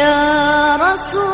Rasul.